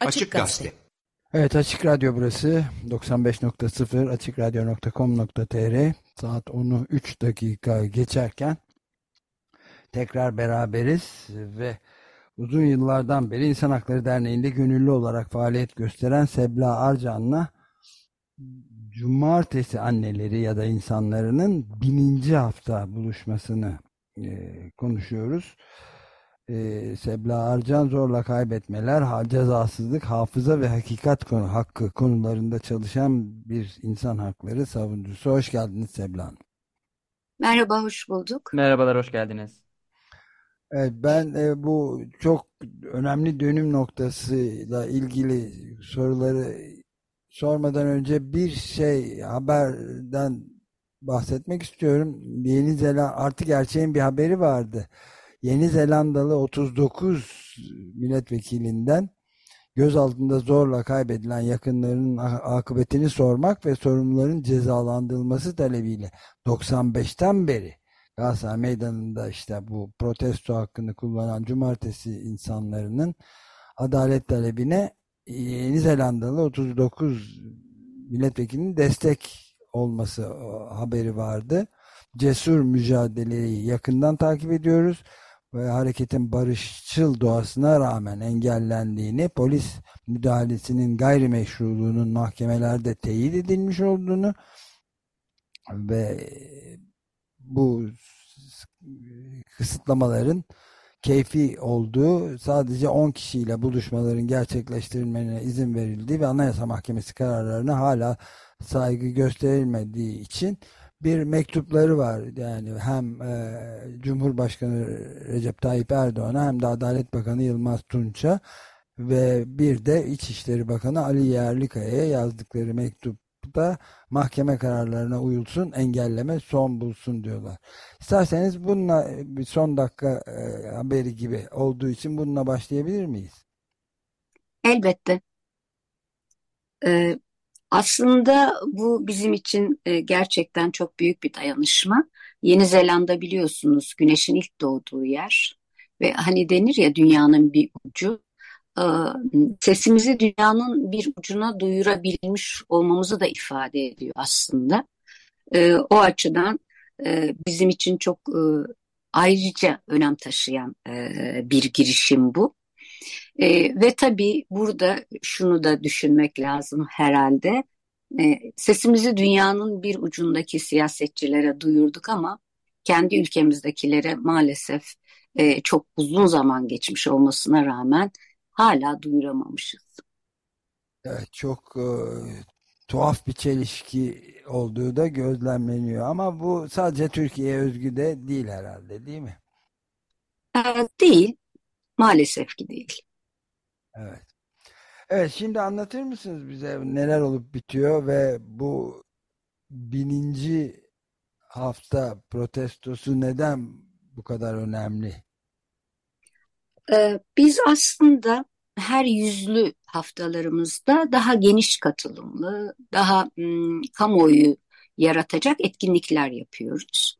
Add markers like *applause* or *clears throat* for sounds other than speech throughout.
Açık Gazete. Evet Açık Radyo burası. 95.0 açıkradyo.com.tr saat 10'u 3 dakika geçerken tekrar beraberiz ve uzun yıllardan beri İnsan Hakları Derneği'nde gönüllü olarak faaliyet gösteren Sebla Arcan'la Cumartesi anneleri ya da insanlarının bininci hafta buluşmasını e, konuşuyoruz e, Sebla Arcan zorla kaybetmeler, cezasızlık, hafıza ve hakikat konu, hakkı konularında çalışan bir insan hakları savunucusu. Hoş geldiniz Sebla Hanım. Merhaba, hoş bulduk. Merhabalar, hoş geldiniz. Evet, ben e, bu çok önemli dönüm noktasıyla ilgili soruları sormadan önce bir şey haberden bahsetmek istiyorum. Yeni Zelanda artık gerçeğin bir haberi vardı. Yeni Zelandalı 39 milletvekilinden gözaltında zorla kaybedilen yakınlarının akıbetini sormak ve sorumluların cezalandırılması talebiyle 95'ten beri Galatasaray Meydanı'nda işte bu protesto hakkını kullanan cumartesi insanlarının adalet talebine Yeni Zelandalı 39 milletvekilinin destek olması haberi vardı. Cesur mücadeleyi yakından takip ediyoruz ve hareketin barışçıl doğasına rağmen engellendiğini, polis müdahalesinin gayrimeşruluğunun mahkemelerde teyit edilmiş olduğunu ve bu kısıtlamaların keyfi olduğu sadece 10 kişiyle buluşmaların gerçekleştirilmene izin verildiği ve Anayasa Mahkemesi kararlarına hala saygı gösterilmediği için bir mektupları var. Yani hem e, Cumhurbaşkanı Recep Tayyip Erdoğan'a hem de Adalet Bakanı Yılmaz Tunç'a ve bir de İçişleri Bakanı Ali Yerlikaya'ya yazdıkları mektupta mahkeme kararlarına uyulsun, engelleme son bulsun diyorlar. İsterseniz bununla bir son dakika e, haberi gibi olduğu için bununla başlayabilir miyiz? Elbette. Ee, aslında bu bizim için e, gerçekten çok büyük bir dayanışma. Yeni Zelanda biliyorsunuz güneşin ilk doğduğu yer ve hani denir ya dünyanın bir ucu. Sesimizi dünyanın bir ucuna duyurabilmiş olmamızı da ifade ediyor aslında. O açıdan bizim için çok ayrıca önem taşıyan bir girişim bu. E, ve tabii burada şunu da düşünmek lazım herhalde. E, sesimizi dünyanın bir ucundaki siyasetçilere duyurduk ama kendi ülkemizdekilere maalesef e, çok uzun zaman geçmiş olmasına rağmen hala duyuramamışız. Evet, çok e, tuhaf bir çelişki olduğu da gözlemleniyor ama bu sadece Türkiye'ye özgü de değil herhalde değil mi? E, değil, maalesef ki değil. Evet. Evet şimdi anlatır mısınız bize neler olup bitiyor ve bu bininci hafta protestosu neden bu kadar önemli? Ee, biz aslında her yüzlü haftalarımızda daha geniş katılımlı, daha ım, kamuoyu yaratacak etkinlikler yapıyoruz.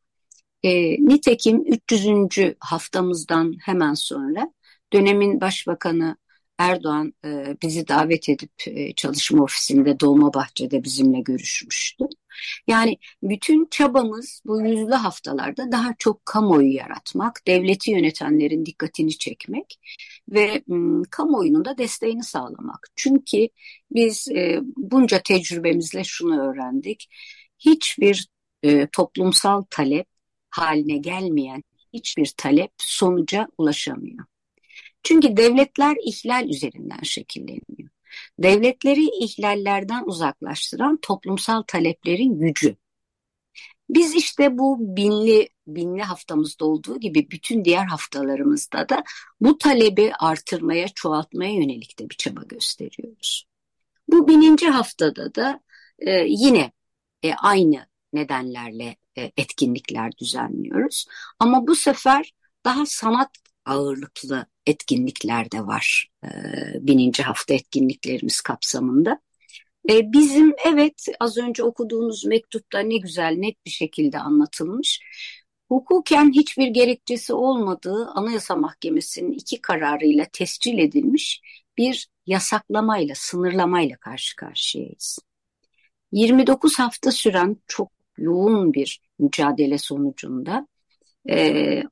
E, nitekim 300. haftamızdan hemen sonra dönemin başbakanı Erdoğan e, bizi davet edip e, çalışma ofisinde Dolmabahçe'de bizimle görüşmüştü. Yani bütün çabamız bu yüzlü haftalarda daha çok kamuoyu yaratmak, devleti yönetenlerin dikkatini çekmek ve m, kamuoyunun da desteğini sağlamak. Çünkü biz e, bunca tecrübemizle şunu öğrendik. Hiçbir e, toplumsal talep haline gelmeyen hiçbir talep sonuca ulaşamıyor. Çünkü devletler ihlal üzerinden şekilleniyor. Devletleri ihlallerden uzaklaştıran toplumsal taleplerin gücü. Biz işte bu binli binli haftamızda olduğu gibi bütün diğer haftalarımızda da bu talebi artırmaya, çoğaltmaya yönelik de bir çaba gösteriyoruz. Bu bininci haftada da e, yine e, aynı nedenlerle e, etkinlikler düzenliyoruz. Ama bu sefer daha sanat ağırlıklı etkinlikler de var e, bininci hafta etkinliklerimiz kapsamında. E, bizim evet az önce okuduğunuz mektupta ne güzel net bir şekilde anlatılmış. Hukuken hiçbir gerekçesi olmadığı Anayasa Mahkemesi'nin iki kararıyla tescil edilmiş bir yasaklamayla, sınırlamayla karşı karşıyayız. 29 hafta süren çok yoğun bir mücadele sonucunda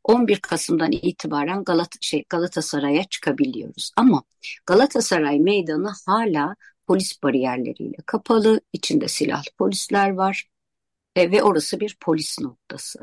11 e, Kasım'dan itibaren Galata, şey, Galatasaray'a çıkabiliyoruz. Ama Galatasaray meydanı hala polis bariyerleriyle kapalı, içinde silahlı polisler var e, ve orası bir polis noktası.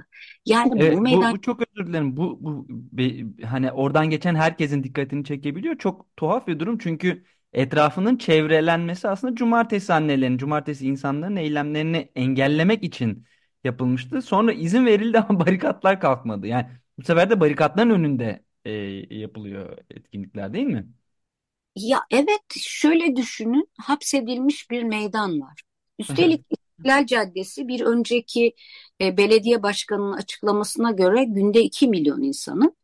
Yani Evet, bu bu, meydan bu çok özür dilerim. Bu, bu be- hani oradan geçen herkesin dikkatini çekebiliyor. Çok tuhaf bir durum çünkü etrafının çevrelenmesi aslında cumartesi annelerin, cumartesi insanların eylemlerini engellemek için yapılmıştı. Sonra izin verildi ama *laughs* barikatlar kalkmadı. Yani bu sefer de barikatların önünde e, yapılıyor etkinlikler değil mi? Ya evet şöyle düşünün hapsedilmiş bir meydan var. Üstelik İstiklal Caddesi bir önceki e, belediye başkanının açıklamasına göre günde 2 milyon insanın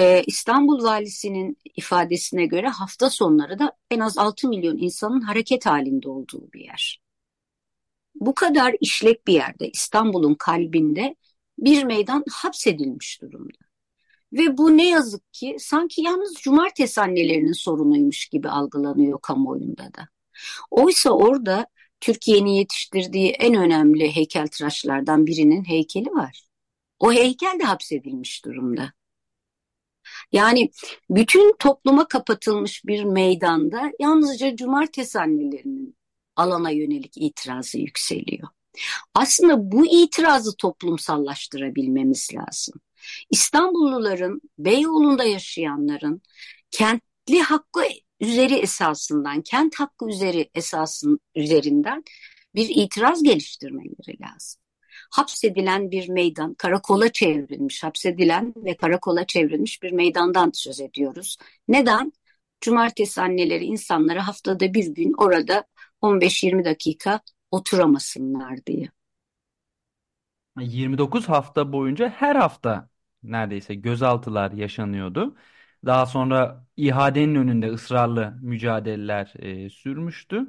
e, İstanbul Valisi'nin ifadesine göre hafta sonları da en az 6 milyon insanın hareket halinde olduğu bir yer. Bu kadar işlek bir yerde İstanbul'un kalbinde bir meydan hapsedilmiş durumda. Ve bu ne yazık ki sanki yalnız cumartesi annelerinin sorunuymuş gibi algılanıyor kamuoyunda da. Oysa orada Türkiye'nin yetiştirdiği en önemli heykeltıraşlardan birinin heykeli var. O heykel de hapsedilmiş durumda. Yani bütün topluma kapatılmış bir meydanda yalnızca cumartesi annelerinin alana yönelik itirazı yükseliyor. Aslında bu itirazı toplumsallaştırabilmemiz lazım. İstanbulluların, Beyoğlu'nda yaşayanların kentli hakkı üzeri esasından, kent hakkı üzeri esasın üzerinden bir itiraz geliştirmeleri lazım. Hapsedilen bir meydan, karakola çevrilmiş, hapsedilen ve karakola çevrilmiş bir meydandan söz ediyoruz. Neden? Cumartesi anneleri insanlara haftada bir gün orada 15-20 dakika oturamasınlar diye. 29 hafta boyunca her hafta neredeyse gözaltılar yaşanıyordu. Daha sonra ihadenin önünde ısrarlı mücadeleler e, sürmüştü.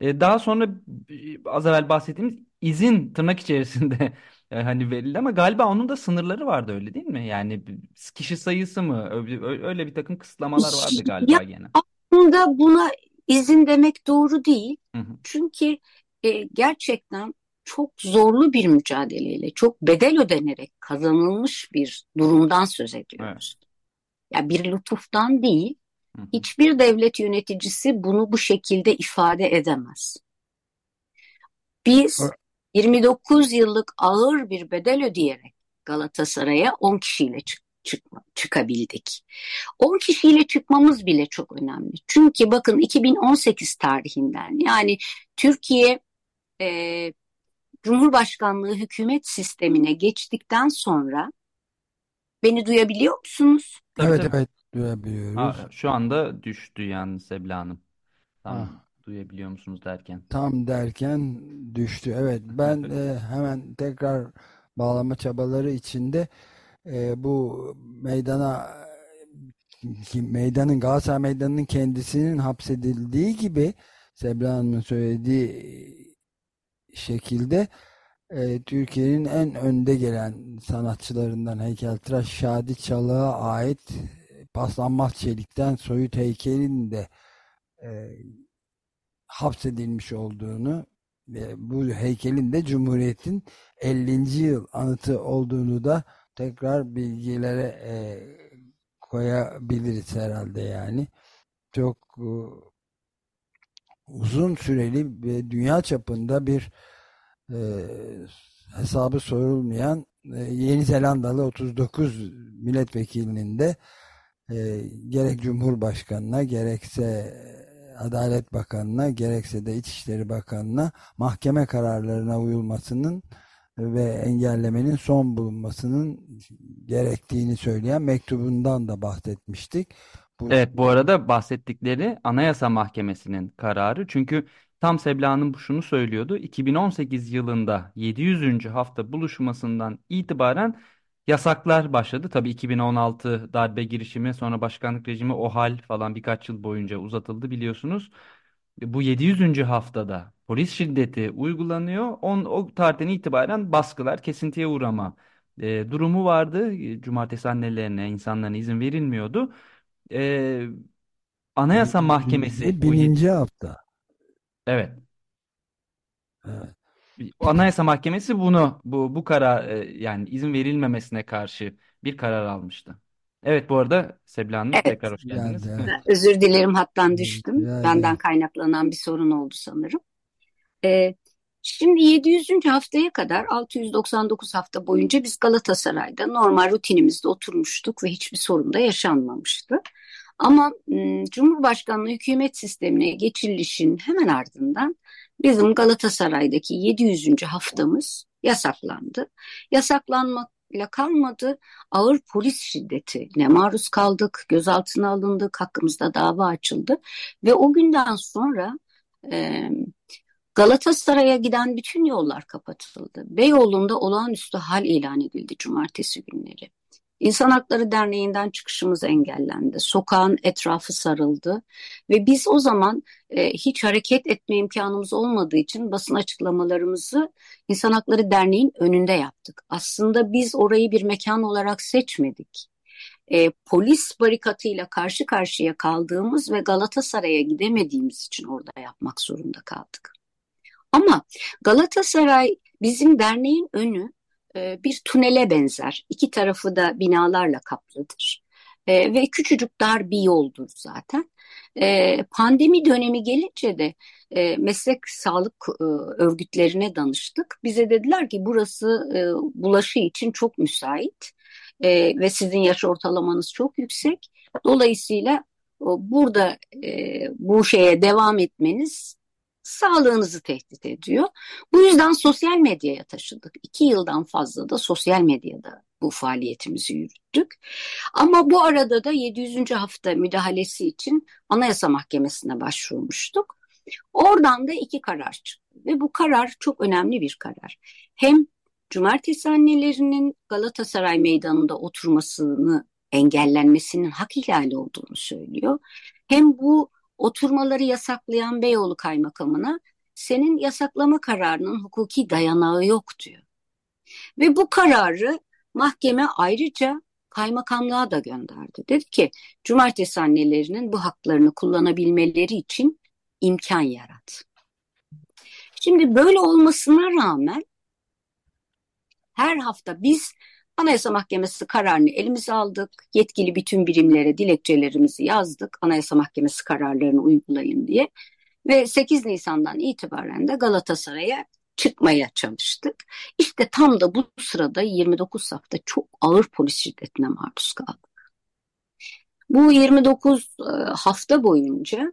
E, daha sonra e, az evvel bahsettiğimiz izin tırnak içerisinde e, hani verildi ama galiba onun da sınırları vardı öyle değil mi? Yani kişi sayısı mı öyle, öyle bir takım kısıtlamalar vardı Ya galiba gene. aslında buna izin demek doğru değil. Hı hı. Çünkü e, gerçekten çok zorlu bir mücadeleyle, çok bedel ödenerek kazanılmış bir durumdan söz Evet. ediyoruz. Ya bir lütuftan değil, Hı hı. hiçbir devlet yöneticisi bunu bu şekilde ifade edemez. Biz 29 yıllık ağır bir bedel ödeyerek Galatasaray'a 10 kişiyle çık çıkma, çıkabildik. 10 kişiyle çıkmamız bile çok önemli. Çünkü bakın 2018 tarihinden yani Türkiye e, Cumhurbaşkanlığı hükümet sistemine geçtikten sonra beni duyabiliyor musunuz? Evet evet duyabiliyoruz. Ha, şu anda düştü yani Sebla Hanım. Tam Ha, duyabiliyor musunuz derken. tam derken düştü. Evet ben e, hemen tekrar bağlama çabaları içinde e, bu meydana meydanın Galatasaray Meydanı'nın kendisinin hapsedildiği gibi Sebla Hanım'ın söylediği şekilde e, Türkiye'nin en önde gelen sanatçılarından heykeltıraş Şadi Çalık'a ait paslanmaz çelikten soyut heykelin de e, hapsedilmiş olduğunu ve bu heykelin de Cumhuriyet'in 50. yıl anıtı olduğunu da tekrar bilgilere e, koyabiliriz herhalde yani. Çok e, uzun süreli ve dünya çapında bir e, hesabı sorulmayan e, Yeni Zelandalı 39 milletvekilinin de e, gerek Cumhurbaşkanına gerekse Adalet Bakanına gerekse de İçişleri Bakanına mahkeme kararlarına uyulmasının ve engellemenin son bulunmasının gerektiğini söyleyen mektubundan da bahsetmiştik. Bu Evet bu arada bahsettikleri Anayasa Mahkemesi'nin kararı. Çünkü tam Sebla Hanım şunu söylüyordu. 2018 yılında 700. hafta buluşmasından itibaren yasaklar başladı. Tabii 2016 darbe girişimi sonra başkanlık rejimi OHAL falan birkaç yıl boyunca uzatıldı biliyorsunuz. Bu 700. haftada polis şiddeti uygulanıyor. On, o tarihten itibaren baskılar kesintiye uğrama e, durumu vardı. E, Cumartesi annelerine, insanlara izin verilmiyordu. E, Anayasa Mahkemesi bininci hafta. Evet. Evet. Anayasa Mahkemesi bunu bu bu karar e, yani izin verilmemesine karşı bir karar almıştı. Evet bu arada Sebla Hanım Evet. tekrar hoş geldiniz. Geldi, evet. Özür dilerim hattan düştüm. Rica Benden ederim. kaynaklanan bir sorun oldu sanırım. Ee, şimdi 700. haftaya kadar 699 hafta boyunca biz Galatasaray'da normal rutinimizde oturmuştuk ve hiçbir sorun da yaşanmamıştı. Ama m, Cumhurbaşkanlığı hükümet sistemine geçilişin hemen ardından bizim Galatasaray'daki 700. haftamız yasaklandı. Yasaklanmakla kalmadı, ağır polis şiddetine maruz kaldık, gözaltına alındık, hakkımızda dava açıldı ve o günden sonra e, Galatasaray'a giden bütün yollar kapatıldı. Beyoğlu'nda olağanüstü hal ilan edildi cumartesi günleri. İnsan Hakları Derneği'nden çıkışımız engellendi. Sokağın etrafı sarıldı ve biz o zaman e, hiç hareket etme imkanımız olmadığı için basın açıklamalarımızı İnsan Hakları Derneği'nin önünde yaptık. Aslında biz orayı bir mekan olarak seçmedik. E, polis barikatıyla karşı karşıya kaldığımız ve Galatasaray'a gidemediğimiz için orada yapmak zorunda kaldık. Ama Galatasaray bizim derneğin önü e, bir tünele benzer. İki tarafı da binalarla kaplıdır. E, ve küçücük dar bir yoldur zaten. E, pandemi dönemi gelince de e, meslek sağlık e, örgütlerine danıştık. Bize dediler ki burası e, bulaşı için çok müsait e, ve sizin yaş ortalamanız çok yüksek. Dolayısıyla burada e, bu şeye devam etmeniz sağlığınızı tehdit ediyor. Bu yüzden sosyal medyaya taşıdık. İki yıldan fazla da sosyal medyada bu faaliyetimizi yürüttük. Ama bu arada da 700. hafta müdahalesi için Anayasa Mahkemesi'ne başvurmuştuk. Oradan da iki karar çıktı ve bu karar çok önemli bir karar. Hem cumartesi annelerinin Galatasaray Meydanı'nda oturmasını engellenmesinin hak ihlali olduğunu söylüyor. Hem bu oturmaları yasaklayan Beyoğlu Kaymakamına senin yasaklama kararının hukuki dayanağı yok diyor. Ve bu kararı mahkeme ayrıca kaymakamlığa da gönderdi. Dedi ki cumartesi annelerinin bu haklarını kullanabilmeleri için imkan yarat. Şimdi böyle olmasına rağmen her hafta biz Anayasa Mahkemesi kararını elimize aldık. Yetkili bütün birimlere dilekçelerimizi yazdık. Anayasa Mahkemesi kararlarını uygulayın diye. Ve 8 Nisan'dan itibaren de Galatasaray'a çıkmaya çalıştık. İşte tam da bu sırada 29 hafta çok ağır polis şiddetine maruz kaldık. Bu 29 hafta boyunca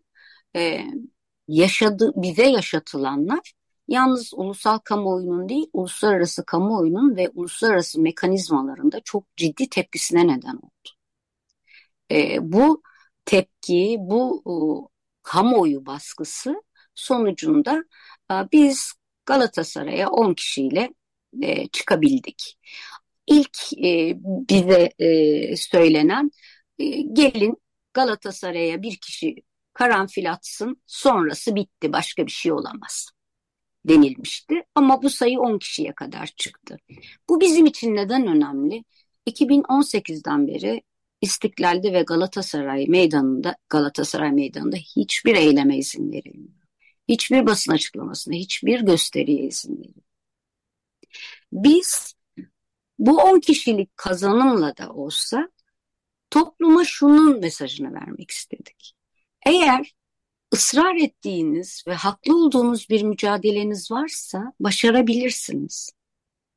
yaşadı, bize yaşatılanlar yalnız ulusal kamuoyunun değil, uluslararası kamuoyunun ve uluslararası mekanizmalarında çok ciddi tepkisine neden oldu. E, bu tepki, bu e, kamuoyu baskısı sonucunda e, biz Galatasaray'a 10 kişiyle e, çıkabildik. İlk e, bize e, söylenen e, gelin Galatasaray'a bir kişi karanfil atsın sonrası bitti başka bir şey olamaz denilmişti. Ama bu sayı 10 kişiye kadar çıktı. Bu bizim için neden önemli? 2018'den beri İstiklal'de ve Galatasaray Meydanı'nda Galatasaray Meydanı'nda hiçbir eyleme izin verilmiyor. Hiçbir basın açıklamasına, hiçbir gösteriye izin verilmiyor. Biz bu 10 kişilik kazanımla da olsa topluma şunun mesajını vermek istedik. Eğer ısrar ettiğiniz ve haklı olduğunuz bir mücadeleniz varsa başarabilirsiniz.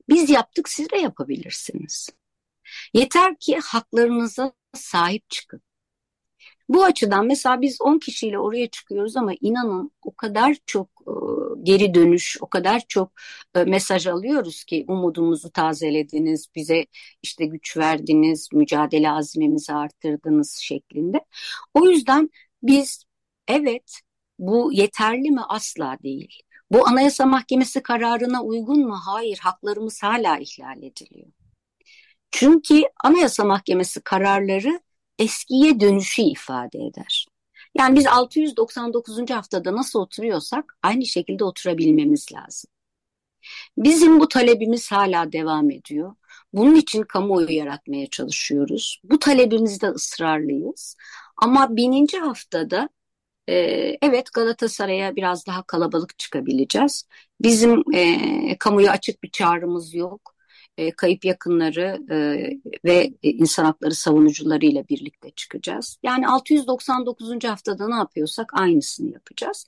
Biz yaptık, siz de yapabilirsiniz. Yeter ki haklarınıza sahip çıkın. Bu açıdan mesela biz 10 kişiyle oraya çıkıyoruz ama inanın o kadar çok e, geri dönüş, o kadar çok e, mesaj alıyoruz ki umudumuzu tazelediniz, bize işte güç verdiniz, mücadele azmimizi arttırdınız şeklinde. O yüzden biz evet bu yeterli mi? Asla değil. Bu Anayasa Mahkemesi kararına uygun mu? Hayır, haklarımız hala ihlal ediliyor. Çünkü Anayasa Mahkemesi kararları eskiye dönüşü ifade eder. Yani biz 699. haftada nasıl oturuyorsak aynı şekilde oturabilmemiz lazım. Bizim bu talebimiz hala devam ediyor. Bunun için kamuoyu yaratmaya çalışıyoruz. Bu talebimizde ısrarlıyız. Ama bininci haftada e, evet Galatasaray'a biraz daha kalabalık çıkabileceğiz. Bizim e, kamuya açık bir çağrımız yok. E, kayıp yakınları e, ve insan hakları savunucularıyla birlikte çıkacağız. Yani 699. haftada ne yapıyorsak aynısını yapacağız.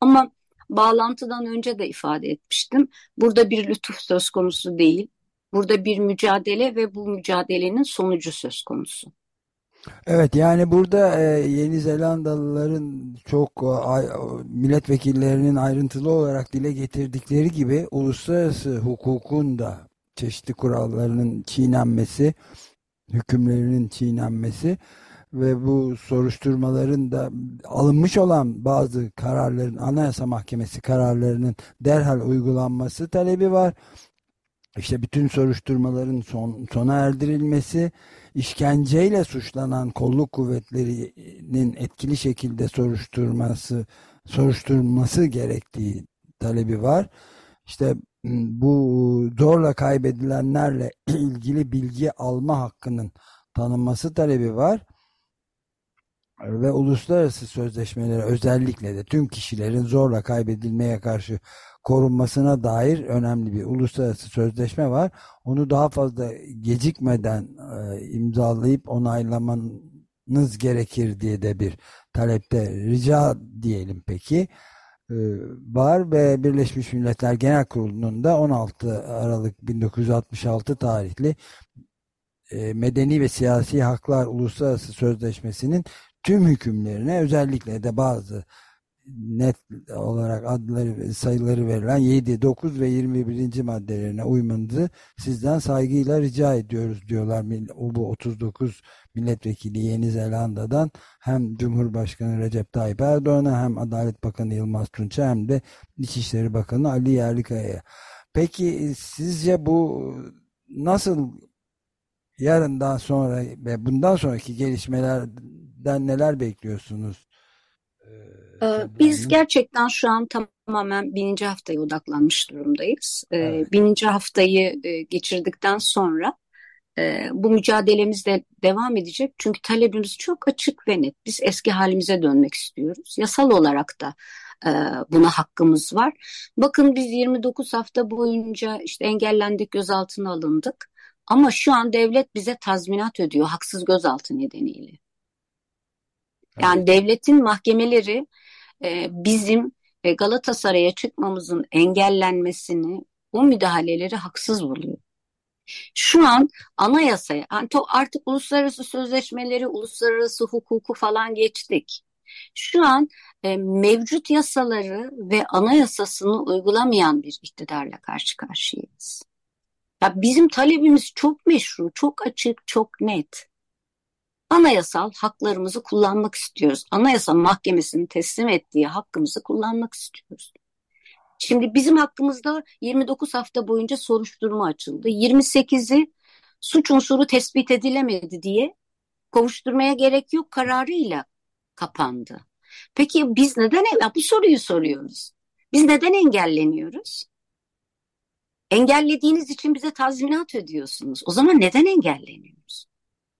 Ama bağlantıdan önce de ifade etmiştim. Burada bir lütuf söz konusu değil. Burada bir mücadele ve bu mücadelenin sonucu söz konusu. Evet yani burada e, Yeni Zelandalıların çok e, milletvekillerinin ayrıntılı olarak dile getirdikleri gibi uluslararası hukukun da çeşitli kurallarının çiğnenmesi, hükümlerinin çiğnenmesi ve bu soruşturmaların da alınmış olan bazı kararların Anayasa Mahkemesi kararlarının derhal uygulanması talebi var. İşte bütün soruşturmaların son, sona erdirilmesi, işkenceyle suçlanan kolluk kuvvetlerinin etkili şekilde soruşturması soruşturulması gerektiği talebi var. İşte bu zorla kaybedilenlerle *clears throat* ilgili bilgi alma hakkının tanınması talebi var ve uluslararası sözleşmelere özellikle de tüm kişilerin zorla kaybedilmeye karşı korunmasına dair önemli bir uluslararası sözleşme var. Onu daha fazla gecikmeden e, imzalayıp onaylamanız gerekir diye de bir talepte rica diyelim peki e, var ve Birleşmiş Milletler Genel Kurulu'nun da 16 Aralık 1966 tarihli e, Medeni ve Siyasi Haklar Uluslararası Sözleşmesi'nin tüm hükümlerine özellikle de bazı net olarak adları sayıları verilen 7, 9 ve 21. maddelerine uymanızı sizden saygıyla rica ediyoruz diyorlar. Bu 39 milletvekili Yeni Zelanda'dan hem Cumhurbaşkanı Recep Tayyip Erdoğan'a hem Adalet Bakanı Yılmaz Tunç'a hem de İçişleri Bakanı Ali Yerlikaya'ya. Peki sizce bu nasıl yarından sonra ve bundan sonraki gelişmelerden neler bekliyorsunuz? Ee, biz gerçekten şu an tamamen bininci haftaya odaklanmış durumdayız. Ee, evet. Bininci haftayı e, geçirdikten sonra e, bu mücadelemiz de devam edecek. Çünkü talebimiz çok açık ve net. Biz eski halimize dönmek istiyoruz. Yasal olarak da e, buna hakkımız var. Bakın biz 29 hafta boyunca işte engellendik, gözaltına alındık. Ama şu an devlet bize tazminat ödüyor haksız gözaltı nedeniyle. Yani evet. devletin mahkemeleri e, bizim e, Galatasaray'a çıkmamızın engellenmesini, bu müdahaleleri haksız buluyor. Şu an anayasaya, artık uluslararası sözleşmeleri, uluslararası hukuku falan geçtik. Şu an e, mevcut yasaları ve anayasasını uygulamayan bir iktidarla karşı karşıyayız. Ya bizim talebimiz çok meşru, çok açık, çok net anayasal haklarımızı kullanmak istiyoruz. Anayasa Mahkemesi'nin teslim ettiği hakkımızı kullanmak istiyoruz. Şimdi bizim hakkımızda 29 hafta boyunca soruşturma açıldı. 28'i suç unsuru tespit edilemedi diye kovuşturmaya gerek yok kararıyla kapandı. Peki biz neden ya bu soruyu soruyoruz? Biz neden engelleniyoruz? Engellediğiniz için bize tazminat ödüyorsunuz. O zaman neden engelleniyoruz?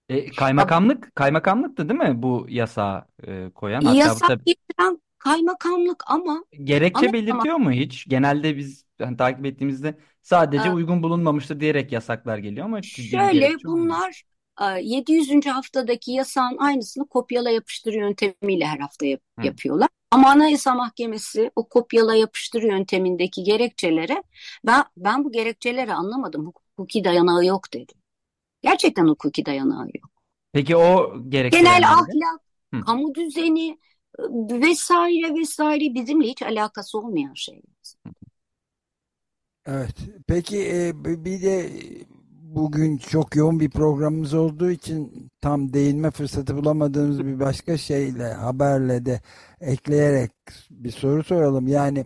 E, kaymakamlık, kaymakamlıktı değil mi bu yasa e, koyan? Hatta bu Yasak tabii getiren kaymakamlık ama gerekçe anayasa belirtiyor mu hiç? Genelde biz hani, takip ettiğimizde sadece e, uygun bulunmamıştır diyerek yasaklar geliyor ama ciddi bir şöyle gerekçe olmuyor. bunlar e, 700. haftadaki yasağın aynısını kopyala yapıştır yöntemiyle her hafta yap- Hı. yapıyorlar. Ama Anayasa Mahkemesi o kopyala yapıştır yöntemindeki gerekçelere ben, ben bu gerekçeleri anlamadım. Hukuki dayanağı yok dedi. Gerçekten hukuki dayanağı yok. Peki o gerekçeler Genel neydi? ahlak, Hı. kamu düzeni e, vesaire vesaire bizimle hiç alakası olmayan şeyler. Evet. Peki e, bir de bugün çok yoğun bir programımız olduğu için tam değinme fırsatı bulamadığımız bir başka şeyle haberle de ekleyerek bir soru soralım. Yani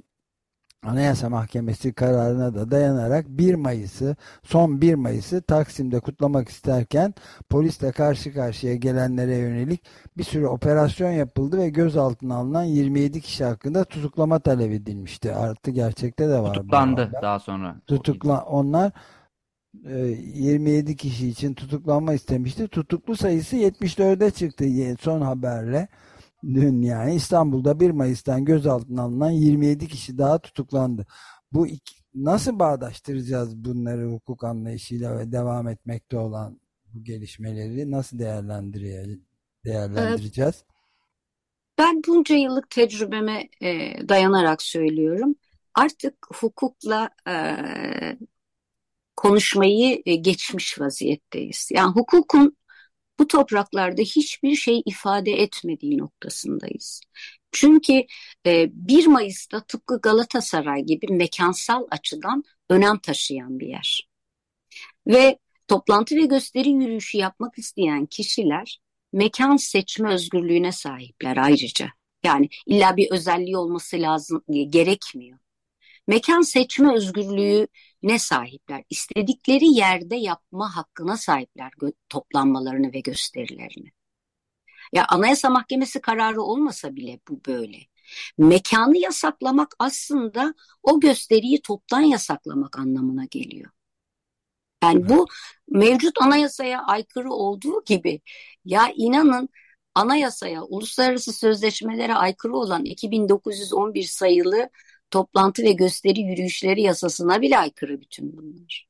Anayasa Mahkemesi kararına da dayanarak 1 Mayıs'ı son 1 Mayıs'ı Taksim'de kutlamak isterken polisle karşı karşıya gelenlere yönelik bir sürü operasyon yapıldı ve gözaltına alınan 27 kişi hakkında tutuklama talep edilmişti. Artı gerçekte de var Tutuklandı daha sonra Tutukla onlar 27 kişi için tutuklanma istemişti. Tutuklu sayısı 74'e çıktı son haberle. Dün yani İstanbul'da 1 Mayıs'tan gözaltına alınan 27 kişi daha tutuklandı. Bu iki, nasıl bağdaştıracağız bunları hukuk anlayışıyla ve devam etmekte olan bu gelişmeleri nasıl değerlendireceğiz? Ben bunca yıllık tecrübeme e, dayanarak söylüyorum. Artık hukukla e, konuşmayı e, geçmiş vaziyetteyiz. Yani hukukun bu topraklarda hiçbir şey ifade etmediği noktasındayız. Çünkü e, 1 Mayıs'ta tıpkı Galatasaray gibi mekansal açıdan önem taşıyan bir yer. Ve toplantı ve gösteri yürüyüşü yapmak isteyen kişiler mekan seçme özgürlüğüne sahipler ayrıca. Yani illa bir özelliği olması lazım gerekmiyor. Mekan seçme özgürlüğü ne sahipler? İstedikleri yerde yapma hakkına sahipler toplanmalarını ve gösterilerini. Ya Anayasa Mahkemesi kararı olmasa bile bu böyle. Mekanı yasaklamak aslında o gösteriyi toptan yasaklamak anlamına geliyor. Yani bu mevcut anayasaya aykırı olduğu gibi ya inanın anayasaya, uluslararası sözleşmelere aykırı olan 2911 sayılı toplantı ve gösteri yürüyüşleri yasasına bile aykırı bütün bunlar.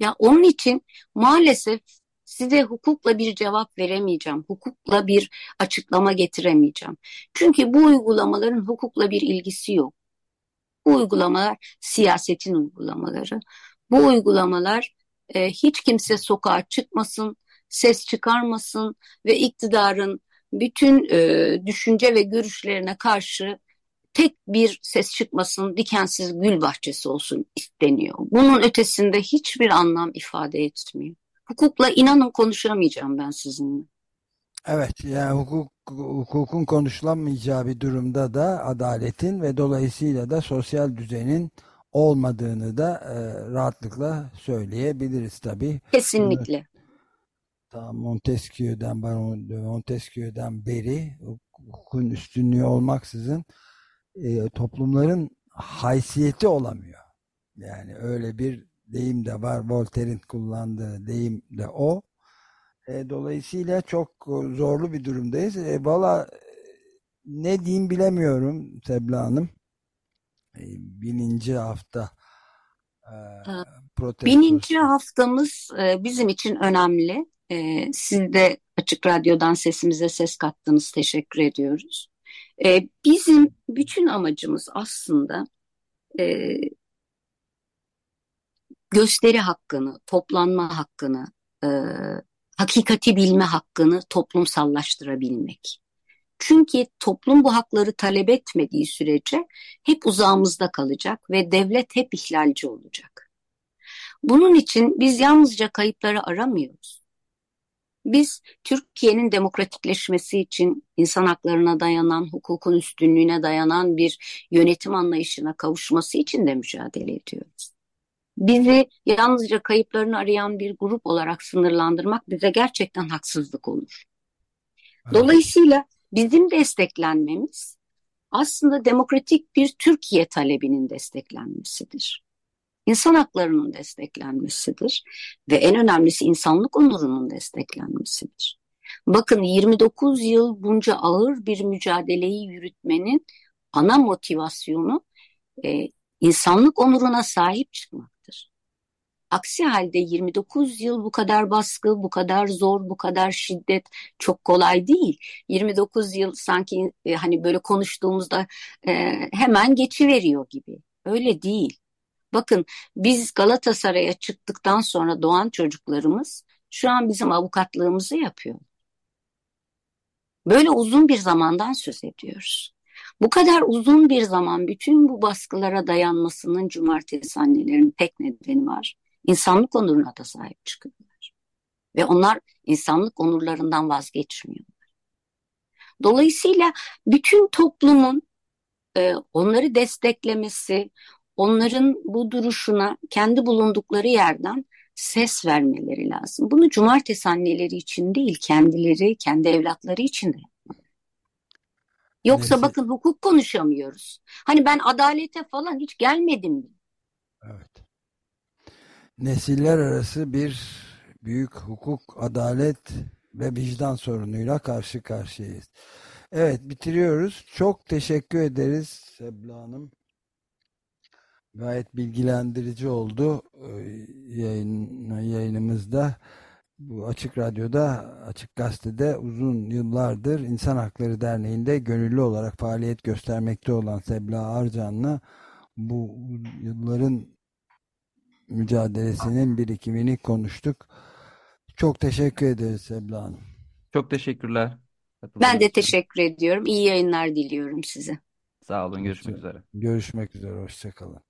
Ya onun için maalesef size hukukla bir cevap veremeyeceğim. Hukukla bir açıklama getiremeyeceğim. Çünkü bu uygulamaların hukukla bir ilgisi yok. Bu uygulamalar siyasetin uygulamaları. Bu uygulamalar e, hiç kimse sokağa çıkmasın, ses çıkarmasın ve iktidarın bütün e, düşünce ve görüşlerine karşı tek bir ses çıkmasın, dikensiz gül bahçesi olsun isteniyor. Bunun ötesinde hiçbir anlam ifade etmiyor. Hukukla inanın konuşamayacağım ben sizinle. Evet, yani hukuk, hukukun konuşulamayacağı bir durumda da adaletin ve dolayısıyla da sosyal düzenin olmadığını da e, rahatlıkla söyleyebiliriz tabii. Kesinlikle. Ta Montesquieu'den, Montesquieu'den beri hukukun üstünlüğü olmaksızın e, toplumların haysiyeti olamıyor. Yani öyle bir deyim de var. Voltaire'in kullandığı deyim de o. E, dolayısıyla çok zorlu bir durumdayız. E, Valla ne diyeyim bilemiyorum Sebla Hanım. E, bininci hafta e, protestosu. Bininci haftamız e, bizim için önemli. E, siz de Açık Radyo'dan sesimize ses kattınız. Teşekkür ediyoruz. E, bizim bütün amacımız aslında e, gösteri hakkını, toplanma hakkını, e, hakikati bilme hakkını toplumsallaştırabilmek. Çünkü toplum bu hakları talep etmediği sürece hep uzağımızda kalacak ve devlet hep ihlalci olacak. Bunun için biz yalnızca kayıpları aramıyoruz. Biz Türkiye'nin demokratikleşmesi için insan haklarına dayanan, hukukun üstünlüğüne dayanan bir yönetim anlayışına kavuşması için de mücadele ediyoruz. Bizi yalnızca kayıplarını arayan bir grup olarak sınırlandırmak bize gerçekten haksızlık olur. Dolayısıyla bizim desteklenmemiz aslında demokratik bir Türkiye talebinin desteklenmesidir insan haklarının desteklenmesidir ve en önemlisi insanlık onurunun desteklenmesidir. Bakın 29 yıl bunca ağır bir mücadeleyi yürütmenin ana motivasyonu e, insanlık onuruna sahip çıkmaktır. Aksi halde 29 yıl bu kadar baskı, bu kadar zor, bu kadar şiddet çok kolay değil. 29 yıl sanki e, hani böyle konuştuğumuzda e, hemen geçiveriyor gibi. Öyle değil. Bakın biz Galatasaray'a çıktıktan sonra doğan çocuklarımız şu an bizim avukatlığımızı yapıyor. Böyle uzun bir zamandan söz ediyoruz. Bu kadar uzun bir zaman bütün bu baskılara dayanmasının cumartesi annelerinin tek nedeni var. İnsanlık onuruna da sahip çıkıyorlar. Ve onlar insanlık onurlarından vazgeçmiyorlar. Dolayısıyla bütün toplumun e, onları desteklemesi, onların bu duruşuna kendi bulundukları yerden ses vermeleri lazım. Bunu cumartesi anneleri için değil, kendileri, kendi evlatları için de Yoksa Neyse. bakın hukuk konuşamıyoruz. Hani ben adalete falan hiç gelmedim. Evet. nesiller arası bir büyük hukuk, adalet ve vicdan sorunuyla karşı karşıyayız. Evet bitiriyoruz. Çok teşekkür ederiz Sebla Hanım. Gayet bilgilendirici oldu e, yayın, yayınımızda. Bu Açık Radyo'da, Açık Gazete'de uzun yıllardır İnsan Hakları Derneği'nde gönüllü olarak faaliyet göstermekte olan Sebla Arcan'la bu yılların mücadelesinin birikimini konuştuk. Çok teşekkür ederiz Sebla Hanım. Çok teşekkürler. Ben de teşekkür ediyorum. İyi yayınlar diliyorum size. Sağ olun. Görüşmek üzere. Görüşmek üzere. Hoşçakalın.